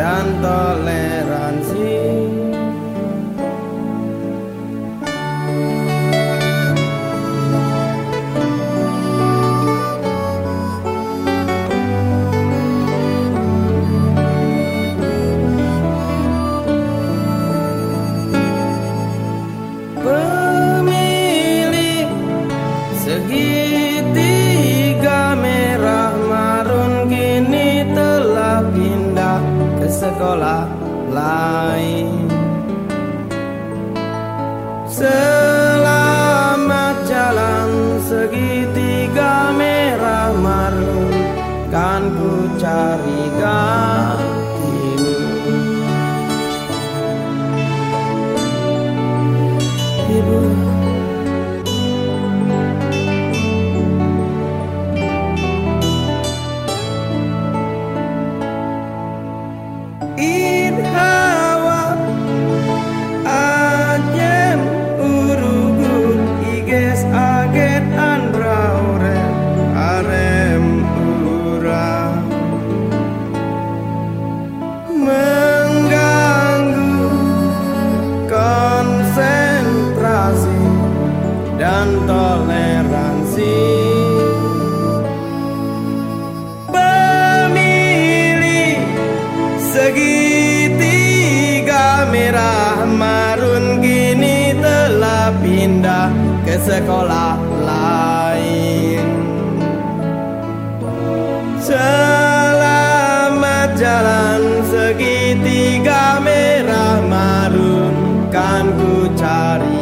dan toleransi. Segitiga sekolah lain. Selamat jalan segitiga merah marun Kan ku cari dan toleransi Pemilih segitiga merah marun Kini telah pindah ke sekolah lain. Selamat jalan segitiga merah marun Kan ku cari